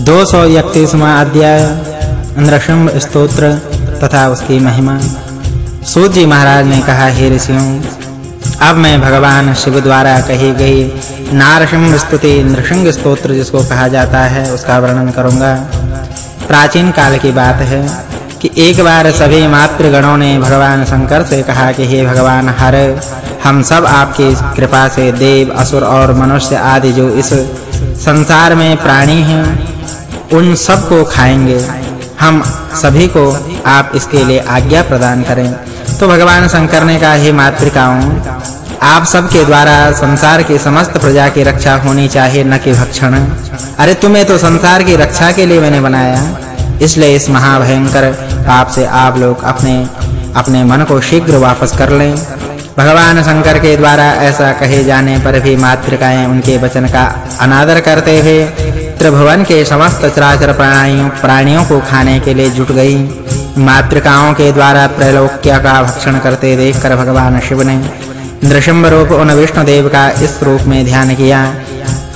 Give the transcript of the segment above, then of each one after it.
दो सौ इकतीसवां अध्याय नृसिंह स्तोत्र तथा उसकी महिमा। सूत जी महाराज ने कहा, हे ऋषियों, अब मैं भगवान शिव द्वारा कही गई नारसिंह स्तुति नृसिंह स्तोत्र जिसको कहा जाता है, उसका वर्णन करूँगा। प्राचीन काल की बात है कि एक बार सभी मातृगणों ने भगवान शंकर से कहा कि, हे भगवान हर, हम सब आपकी कृपा से देव, असुर और मनुष्य आदि जो इस संसार में प्राणी हैं उन सबको खाएँगे। हम सभी को आप इसके लिए आज्ञा प्रदान करें। तो भगवान शंकर ने कहा हे मातृकाओं, आप सब के द्वारा संसार की समस्त प्रजा की रक्षा होनी चाहिए, न कि भक्षण। अरे तुम्हें तो संसार की रक्षा के लिए मैंने बनाया। इसलिए इस महाभयंकर पाप से आप लोग अपने अपने मन को शीघ्र वापस कर लें। भगवान शंकर के द्वारा ऐसा कहे जाने पर भी मातृकाएँ उनके वचन का अनादर करते हुए त्रिभुवन के समस्त चराचर प्राणियों प्राणियों को खाने के लिए जुट गई। मातृकाओं के द्वारा त्रैलोक्य का भक्षण करते देखकर भगवान शिव ने नृसिंह रूप उन विष्णु देव का इस रूप में ध्यान किया।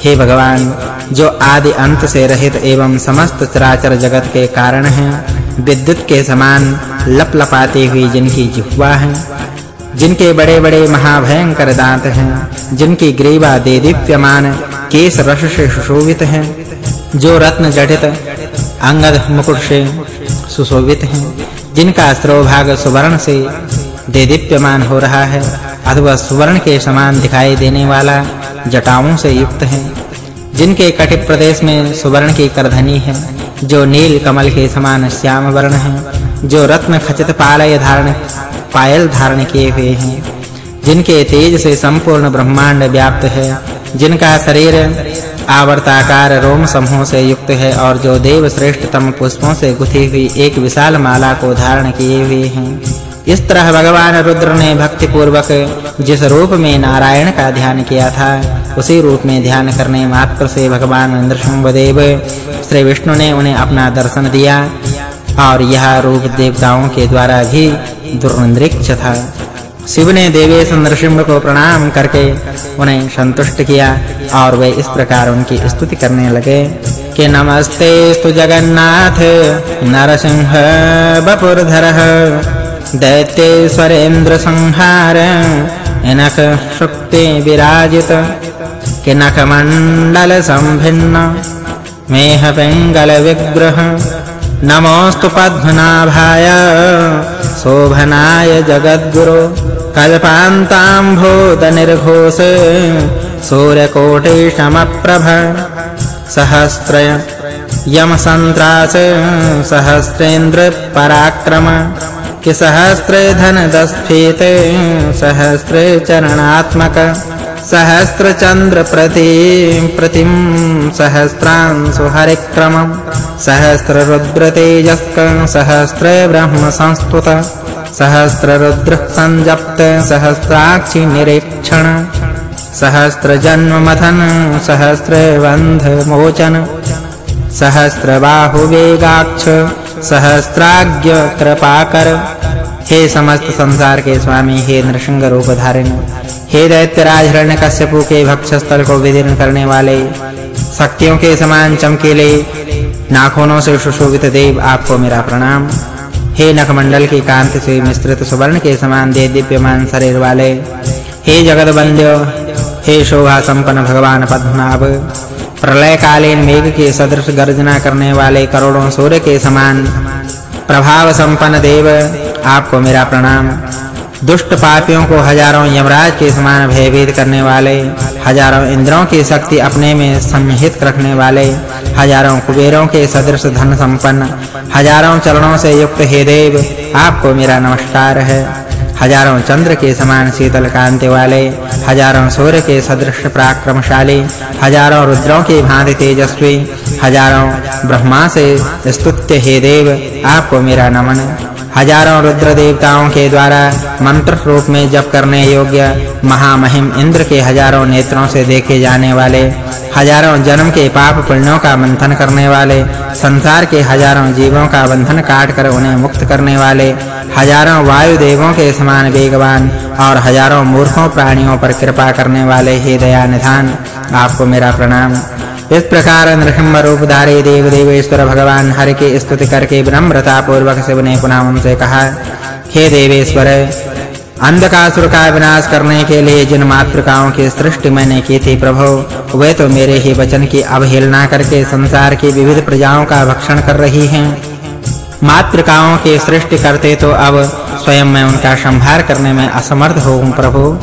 हे भगवान, जो आदि अंत से रहित एवं समस्त चराचर जगत के कारण हैं, विद्युत के समान लपलपाती हुई जिनकी जिह्वा है, जिनके बड़े-बड़े महाभयंकर दांत हैं, जिनकी ग्रीवा दे दीप्यमान केश रस से सुशोभित हैं जो रत्न जड़ित अंगद मुकुट से सुशोभित हैं, जिनका स्त्रोभाग सुवर्ण से दे दीप्यमान हो रहा है, अथवा सुवर्ण के समान दिखाई देने वाला जटाओं से युक्त है, जिनके कटिप प्रदेश में सुवर्ण की करधनी है, जो नील कमल के समान श्याम वर्ण है, जो रत्न खचित पालय धारण, पायल धारण किए हुए हैं। जिनके तेज से संपूर्ण ब्रह्मांड व्याप्त है, जिनका शरीर आवर्ताकार रोम समूह से युक्त है और जो देव श्रेष्ठतम पुष्पों से गुथी हुई एक विशाल माला को धारण किए हुए हैं। इस तरह भगवान रुद्र ने भक्ति पूर्वक जिस रूप में नारायण का ध्यान किया था, उसी रूप में ध्यान करने मात्र से भगवान नृसिंहदेव श्री विष्णु ने उन्हें अपना दर्शन दिया और यह रूप देवताओं के द्वारा भी दुर्निरीक्ष था। शिव ने देवेश नृसिंह को प्रणाम करके उन्हें संतुष्ट किया और वे इस प्रकार उनकी स्तुति करने लगे कि नमस्ते स्तु जगन्नाथ नरसिंह बपुरधरः दैत्येश्वरेन्द्र संहार इनक शुक्ति विराजित किनक मंडल संभिन्न मेह पिंगल विग्रह नमोस्तु पद्मनाभाय शोभनाय जगद्गुरो कल्पान्ताम्भूतनिर्घोष सूर्यकोटिशमप्रभ सहस्र यमसन्त्रास सहस्रेन्द्रपराक्रम पराक्रम कि सहस्रे चरणात्मक सहस्रचन्द्र प्रतिं सहस्रांशुहरिक्रम सहस्ररुद्रते यस्क सहस्र ब्रह्मसंस्तुत सहस्र रुद्र संजप्त सहस्राक्षि निरीक्षण सहस्र जन्म मथन सहस्र बंध मोचन सहस्र बाहु वेगाक्ष सहस्राज्ञ कृपाकर हे समस्त संसार के स्वामी, हे नृसिंह रूप धारण हे दैत्यराज हिरण्यकश्यपु के भक्षस्थल को विदीर्ण करने वाले, शक्तियों के समान चमकीले, नाखूनों से सुशोभित देव, आपको मेरा प्रणाम। हे नखमंडल की कांति से मिश्रित सुवर्ण के समान दे दिव्यमान शरीर वाले, हे जगत वंद्य हे शोभा संपन्न भगवान पद्मनाभ, प्रलय कालीन मेघ के सदृश गर्जना करने वाले करोड़ों सूर्य के समान, प्रभाव संपन्न देव, आपको मेरा प्रणाम। दुष्ट पापियों को हज़ारों यमराज के समान भयभीत करने वाले, हज़ारों इंद्रों की शक्ति अपने में संहित रखने वाले हज़ारों कुबेरों के सदृश धन संपन्न, हज़ारों चरणों से युक्त हे देव, आपको मेरा नमस्कार है। हज़ारों चंद्र के समान शीतल कांति वाले, हज़ारों सूर्य के सदृश पराक्रमशाली, हज़ारों रुद्रों के भांति तेजस्वी, हज़ारों ब्रह्मा से स्तुत्य हे देव, आपको मेरा नमन। हज़ारों रुद्र देवताओं के द्वारा मंत्र रूप में जप करने योग्य महामहिम इंद्र के हज़ारों नेत्रों से देखे जाने वाले, हज़ारों जन्म के पाप पुण्यों का मंथन करने वाले, संसार के हज़ारों जीवों का बंधन काट कर उन्हें मुक्त करने वाले, हज़ारों वायु देवों के समान वेगवान और हज़ारों मूर्खों प्राणियों पर कृपा करने वाले हे दया निधान आपको मेरा प्रणाम। इस प्रकार नृसिंह रूपधारी देव देवेश्वर भगवान हरि की स्तुति करके विनम्रता पूर्वक शिव ने पुनः उनसे कहा, हे देवेश्वर अंधकासुर का विनाश करने के लिए जिन मातृकाओं की सृष्टि मैंने की थी प्रभु, वे तो मेरे ही वचन की अवहेलना करके संसार की विविध प्रजाओं का भक्षण कर रही हैं। मातृकाओं की सृष्टि करते तो अब स्वयं मैं उनका संहार करने में असमर्थ हूँ प्रभु।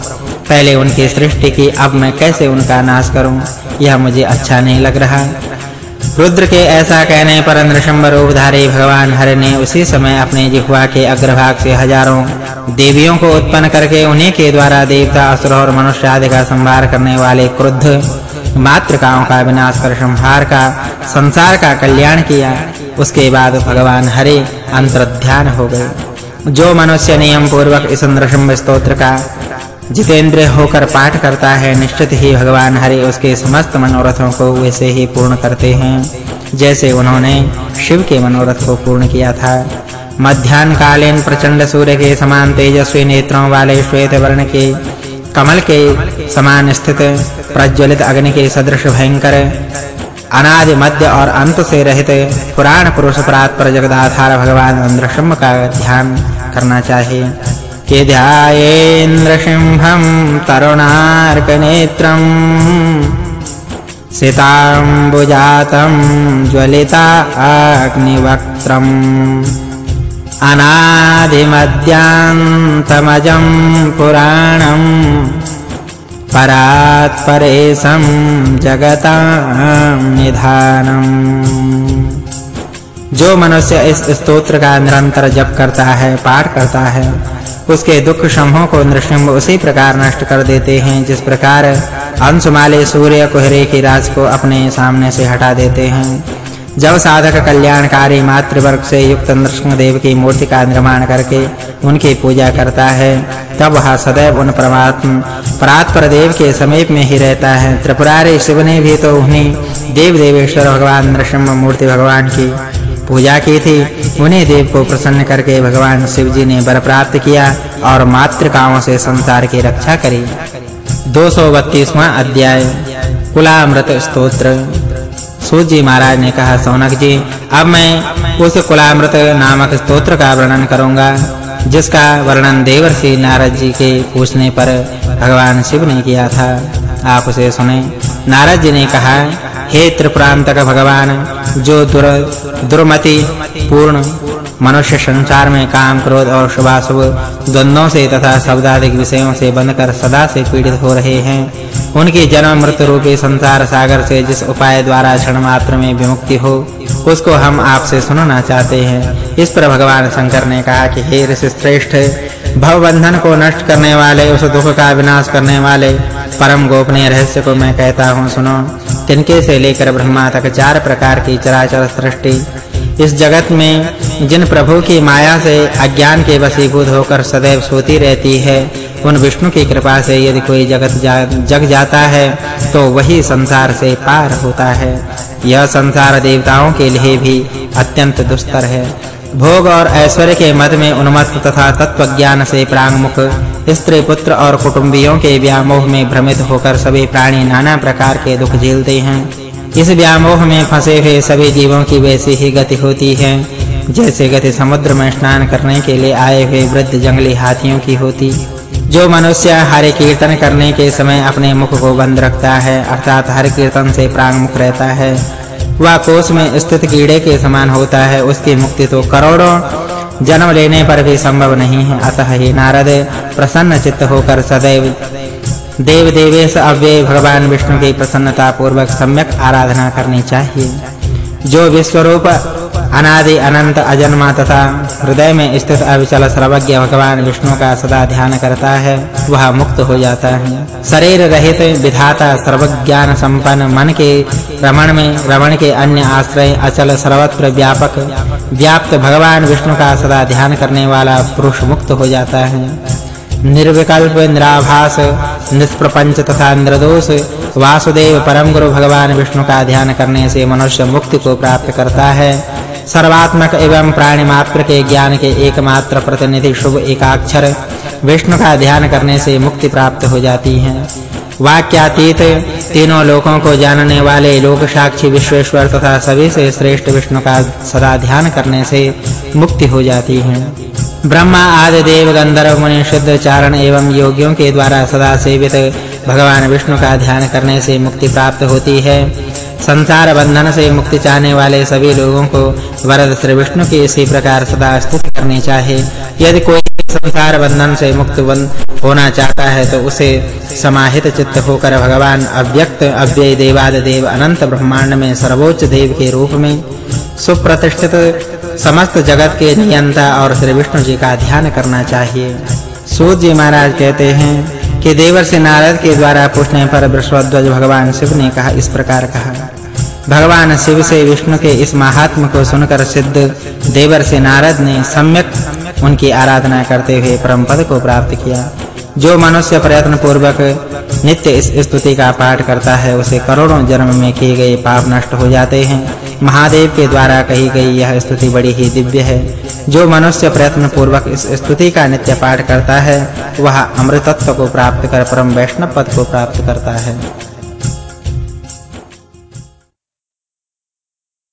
पहले उनकी सृष्टि की, अब मैं कैसे उनका नाश करूँ? यह मुझे अच्छा नहीं लग रहा। रुद्र के ऐसा कहने पर नृसिंह रूपधारी भगवान हरि ने उसी समय अपने जिह्वा के अग्रभाग से हज़ारों देवियों को उत्पन्न करके उन्हीं के द्वारा देवता, असुर और मनुष्य आदि का संहार करने वाले क्रुद्ध मातृकाओं का विनाश कर संहार का, संसार का कल्याण किया। उसके बाद भगवान हरि अंतर्ध्यान हो गए। जो मनुष्य नियम पूर्वक इस नृसिंह स्तोत्र का जितेंद्र होकर पाठ करता है, निश्चित ही भगवान हरि उसके समस्त मनोरथों को वैसे ही पूर्ण करते हैं, जैसे उन्होंने शिव के मनोरथ को पूर्ण किया था। मध्याह्न कालीन प्रचंड सूर्य के समान तेजस्वी नेत्रों वाले श्वेत वर्ण के कमल के समान स्थित प्रज्वलित अग्नि के सदृश भयंकर, अनादि मध्य और अंत से रहित पुराण पुरुष परात पर जगदाधार भगवान नृसिंह का ध्यान करना चाहिए। कि ध्यायेन्द्रसिंहं तरुणार्कनेत्रम्। सिताम्बुजातं ज्वलिता अग्निवक्त्रम्। अनादिमद्यान्तमजं पुराणम्। परात्परेशं जगतां निधानम्। जो मनुष्य इस स्तोत्र का निरंतर जप करता है, पाठ करता है उसके दुख समूह को नृसिंह उसी प्रकार नष्ट कर देते हैं, जिस प्रकार अंशुमाले सूर्य कोहरे की राज को अपने सामने से हटा देते हैं। जब साधक कल्याणकारी मातृवर्ग से युक्त नृसिंह देव की मूर्ति का निर्माण करके उनकी पूजा करता है, तब वह सदैव उन परमात्म परात्पर देव के समीप में ही रहता है। त्रिपुरारी शिव ने भी तो उन्हीं देव देवेश्वर भगवान नृसिंह मूर्ति भगवान की पूजा की थी, उन्हें देव को प्रसन्न करके भगवान शिव जी ने वर प्राप्त किया और मातृकाओं से संसार की रक्षा करी। 232वां अध्याय। कुलामृत स्तोत्र। सूजी महाराज ने कहा, सौनक जी, अब मैं उस कुलामृत नामक स्तोत्र का वर्णन करूँगा, जिसका वर्णन देवर्षि नारद जी के पूछने पर भगवान शिव ने किया था। आप उसे सुने। नारद जी ने कहा हे त्रिपुरांतक भगवान, जो दुर, दुर्मति, पूर्ण मनुष्य संसार में काम, क्रोध और शुभाशुभ द्वंद्वों से तथा शब्दादिक विषयों से बंधकर सदा से पीड़ित हो रहे हैं। उनकी जन्म मृत्यु रूपी संसार सागर से जिस उपाय द्वारा क्षण मात्र में विमुक्ति हो, उसको हम आपसे सुनना चाहते हैं। इस पर भगवान शंकर ने कहा कि हे ऋषि श्रेष्ठ भव बंधन को नष्ट करने वाले, उस दुख का विनाश करने वाले परम गोपनीय रहस्य को मैं कहता हूँ, सुनो। तिनके से लेकर ब्रह्मा तक चार प्रकार की चराचर सृष्टि। इस जगत में जिन प्रभु की माया से अज्ञान के वशीभूत होकर सदैव सोती रहती है उन विष्णु की कृपा से यदि कोई जगत जा, जग जाता है तो वही संसार से पार होता है। यह संसार देवताओं के लिए भी अत्यंत दुस्तर है। भोग और ऐश्वर्य के मद में उन्मत्त तथा तत्व ज्ञान से प्रांगमुख स्त्री पुत्र और कुटुंबियों के व्यामोह में भ्रमित होकर सभी प्राणी नाना प्रकार के दुख झेलते हैं। इस व्यामोह में फंसे हुए सभी जीवों की वैसी ही गति होती है, जैसे गति समुद्र में स्नान करने के लिए आए हुए वृद्ध जंगली हाथियों की होती। जो मनुष्य हरि कीर्तन करने के समय अपने मुख को बंद रखता है, अर्थात हरि कीर्तन से प्रांगमुख रहता है। वह कोष में स्थित कीड़े के समान होता है, उसकी मुक्ति तो करोड़ों जन्म लेने पर भी संभव नहीं है। अतः हे नारद प्रसन्न चित्त होकर सदैव देव देवेश अव्यय भगवान विष्णु की प्रसन्नता पूर्वक सम्यक आराधना करनी चाहिए। जो विश्वरूप अनादि अनंत अजन्मा तथा हृदय में स्थित अविचल सर्वज्ञ भगवान विष्णु का सदा ध्यान करता है, वह मुक्त हो जाता है। शरीर रहित विधाता सर्वज्ञान संपन्न मन के रमण में, रमण के अन्य आश्रय अचल सर्वत्र व्यापक, व्याप्त भगवान विष्णु का सदा ध्यान करने वाला पुरुष मुक्त हो जाता है। निर्विकल्प, निराभास, निष्प्रपंच तथा निर्दोष वासुदेव परम गुरु भगवान विष्णु का ध्यान करने से मनुष्य मुक्ति को प्राप्त करता है। सर्वात्मक एवं प्राणी मात्र के ज्ञान के एकमात्र प्रतिनिधि शुभ एकाक्षर। विष्णु का ध्यान करने से मुक्ति प्राप्त हो जाती है। वाक्यातीत तीनों लोकों को जानने वाले लोक साक्षी विश्वेश्वर तथा सभी से श्रेष्ठ विष्णु का सदा ध्यान करने से मुक्ति हो जाती है। ब्रह्मा आदि देव गंधर्व मुनि शुद्ध चारण एवं योगियों के द्वारा सदा सेवित भगवान विष्णु का ध्यान करने से मुक्ति प्राप्त होती है। संसार बंधन से मुक्ति चाहने वाले सभी लोगों को वरद श्री विष्णु की इसी प्रकार सदा स्तुति करनी चाहिए। यदि कोई संसार बंधन से मुक्त होना चाहता है तो उसे समाहित चित्त होकर भगवान अव्यक्त अव्यय देवाद देव अनंत ब्रह्मांड में सर्वोच्च देव के रूप में सुप्रतिष्ठित समस्त जगत के नियंता और श्री विष्णु जी का ध्यान करना चाहिए। सूत जी महाराज कहते हैं कि देवर से नारद के द्वारा पूछने पर वृषभध्वज भगवान शिव ने कहा, इस प्रकार कहा, भगवान शिव से विष्णु के इस महात्म को सुनकर सिद्ध देवर से नारद ने सम्यक उनकी आराधना करते हुए परम पद को प्राप्त किया। जो मनुष्य प्रयत्न पूर्वक नित्य इस स्तुति का पाठ करता है, उसे करोड़ों जन्म में किए गए पाप नष्ट हो जाते हैं। महादेव के द्वारा कही गई यह स्तुति बड़ी ही दिव्य है। जो मनुष्य प्रयत्न पूर्वक इस स्तुति का नित्य पाठ करता है, वह अमृतत्व को प्राप्त कर परम वैष्णव पद को प्राप्त करता है।